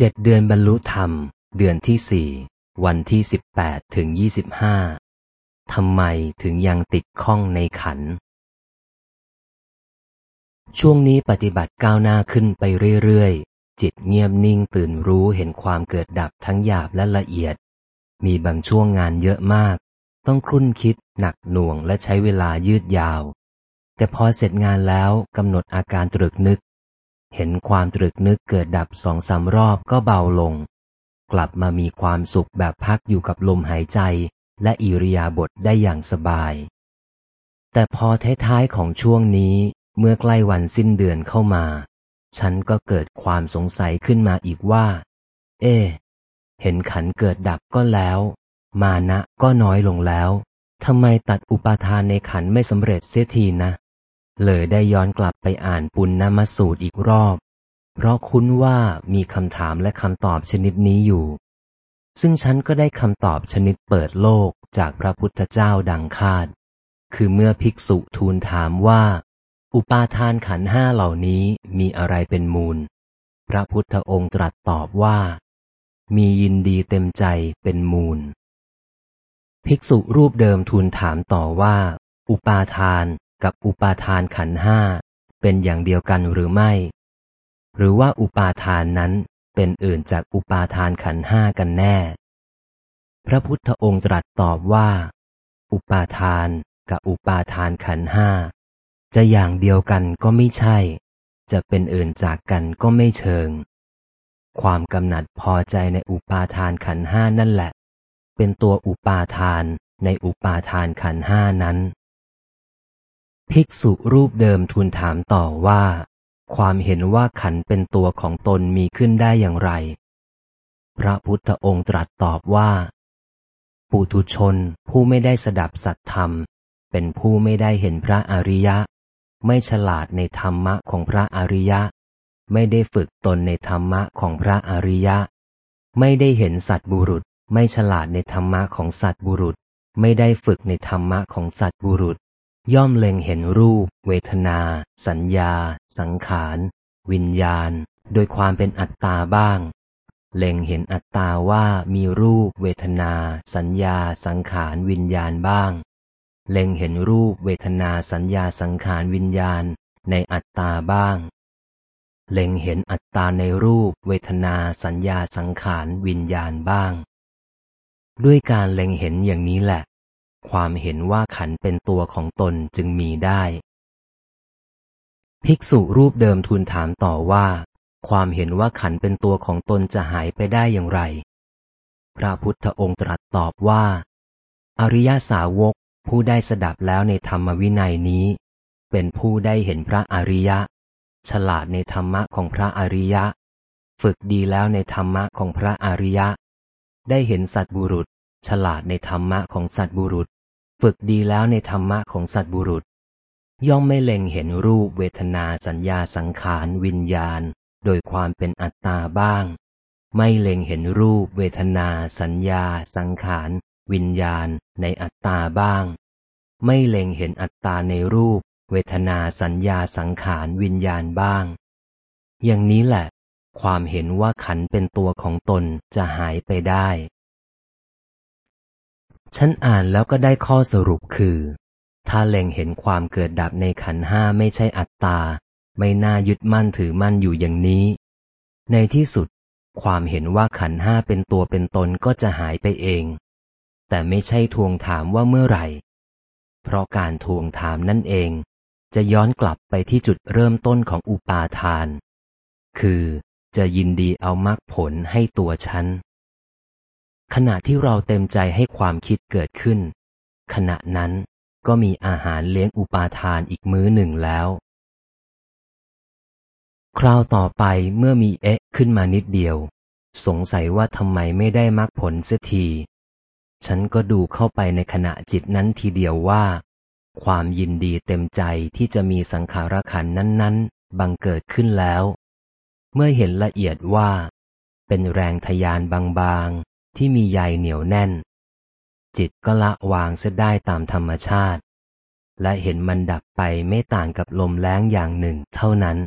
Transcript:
เจ็ดเดือนบรรลุธรรม เดือนที่สี่วันที่สิบแปดถึงยี่สิบห้าทำไมถึงยังติดข้องในขัน ช่วงนี้ปฏิบัติก้าวหน้าขึ้นไปเรื่อยๆ จิตเงียบนิ่งตื่นรู้เห็นความเกิดดับทั้งหยาบและละเอียด มีบางช่วงงานเยอะมาก ต้องครุ่นคิดหนักหน่วงและใช้เวลายืดยาว แต่พอเสร็จงานแล้วกำหนดอาการตรึกนึก เห็นความตรึกนึกเกิดดับสองสามรอบก็เบาลง กลับมามีความสุขแบบพักอยู่กับลมหายใจ และอิริยาบถได้อย่างสบาย แต่พอท้ายๆของช่วงนี้เมื่อใกล้วันสิ้นเดือนเข้ามา ฉันก็เกิดความสงสัยขึ้นมาอีกว่า เอ๊เห็นขันเกิดดับก็แล้ว มานะก็น้อยลงแล้วทำไมตัดอุปาทานในขันไม่สำเร็จเสียทีนะ เลยได้ย้อนกลับไปอ่านปุณณมสูตรอีกรอบ เพราะคุ้นว่ามีคำถามและคำตอบชนิดนี้อยู่ ซึ่งฉันก็ได้คำตอบชนิดเปิดโลกจากพระพุทธเจ้าดังคาด คือเมื่อภิกษุทูลถามว่า อุปาทานขันห้าเหล่านี้มีอะไรเป็นมูล พระพุทธองค์ตรัสตอบว่า มียินดีเต็มใจเป็นมูล ภิกษุรูปเดิมทูลถามต่อว่า อุปาทาน กับอุปาทานขันห้าเป็นอย่างเดียวกันหรือไม่ หรือว่าอุปาทานนั้นเป็นอื่นจากอุปาทานขันห้ากันแน่ พระพุทธองค์ตรัสตอบว่า อุปาทานกับอุปาทานขันห้าจะอย่างเดียวกันก็ไม่ใช่ จะเป็นอื่นจากกันก็ไม่เชิง ความกำหนัดพอใจในอุปาทานขันห้านั่นแหละ เป็นตัวอุปาทานในอุปาทานขันห้านั้น ภิกษุรูปเดิมทูลถามต่อว่า ความเห็นว่าขันเป็นตัวของตนมีขึ้นได้อย่างไร พระพุทธองค์ตรัสตอบว่า ปุถุชนผู้ไม่ได้สดับสัตธรรม เป็นผู้ไม่ได้เห็นพระอริยะ ไม่ฉลาดในธรรมะของพระอริยะ ไม่ได้ฝึกตนในธรรมะของพระอริยะ ไม่ได้เห็นสัตบุรุษ ไม่ฉลาดในธรรมะของสัตบุรุษ ไม่ได้ฝึกในธรรมะของสัตบุรุษ ย่อมเล็งเห็นรูป เวทนา สัญญา สังขาร วิญญาณ โดยความเป็นอัตตาบ้าง เล็งเห็นอัตตาว่ามีรูป เวทนา สัญญา สังขาร วิญญาณบ้าง เล็งเห็นรูป เวทนาสัญญาสังขารวิญญาณ ในอัตตาบ้าง เล็งเห็นอัตตาในรูป เวทนาสัญญาสังขารวิญญาณบ้าง ด้วยการเล็งเห็นอย่างนี้แหละ ความเห็นว่าขันเป็นตัวของตนจึงมีได้ ภิกษุรูปเดิมทูลถามต่อว่า ความเห็นว่าขันเป็นตัวของตนจะหายไปได้อย่างไร พระพุทธองค์ตรัสตอบว่า อริยสาวกผู้ได้สดับแล้วในธรรมวินัยนี้ เป็นผู้ได้เห็นพระอริยะ ฉลาดในธรรมะของพระอริยะ ฝึกดีแล้วในธรรมะของพระอริยะ ได้เห็นสัตบุรุษ ฉลาดในธรรมะของสัตบุรุษ ฝึกดีแล้วในธรรมะของสัตบุรุษ ย่อมไม่เล็งเห็นรูปเวทนาสัญญาสังขารวิญญาณ โดยความเป็นอัตตาบ้าง ไม่เล็งเห็นรูปเวทนา สัญญา สังขารวิญญาณ ในอัตตาบ้าง ไม่เล็งเห็นอัตตาในรูป เวทนาสัญญาสังขารวิญญาณบ้าง อย่างนี้แหละ ความเห็นว่าขันเป็นตัวของตนจะหายไปได้ ฉันอ่านแล้วก็ได้ข้อสรุปคือ ถ้าเล็งเห็นความเกิดดับในขันห้าไม่ใช่อัตตา ไม่น่ายึดมั่นถือมั่นอยู่อย่างนี้ ในที่สุด ความเห็นว่าขันห้าเป็นตัวเป็นตนก็จะหายไปเอง แต่ไม่ใช่ทวงถามว่าเมื่อไหร่ เพราะการทวงถามนั่นเอง จะย้อนกลับไปที่จุดเริ่มต้นของอุปาทาน คือจะยินดีเอามรรคผลให้ตัวฉัน ขณะที่เราเต็มใจให้ความคิดเกิดขึ้น ขณะนั้นก็มีอาหารเลี้ยงอุปาทานอีกมื้อหนึ่งแล้ว คราวต่อไปเมื่อมีเอ๊ะขึ้นมานิดเดียว สงสัยว่าทำไมไม่ได้มรรคผลเสียที ฉันก็ดูเข้าไปในขณะจิตนั้นทีเดียวว่า ความยินดีเต็มใจที่จะมีสังขารขันนั้น ๆ บังเกิดขึ้นแล้ว เมื่อเห็นละเอียดว่า เป็นแรงทยานบางๆ ที่มีใยเหนียวแน่น จิตก็ละวางเสียได้ตามธรรมชาติ และเห็นมันดับไปไม่ต่างกับลมแรงอย่างหนึ่งเท่านั้น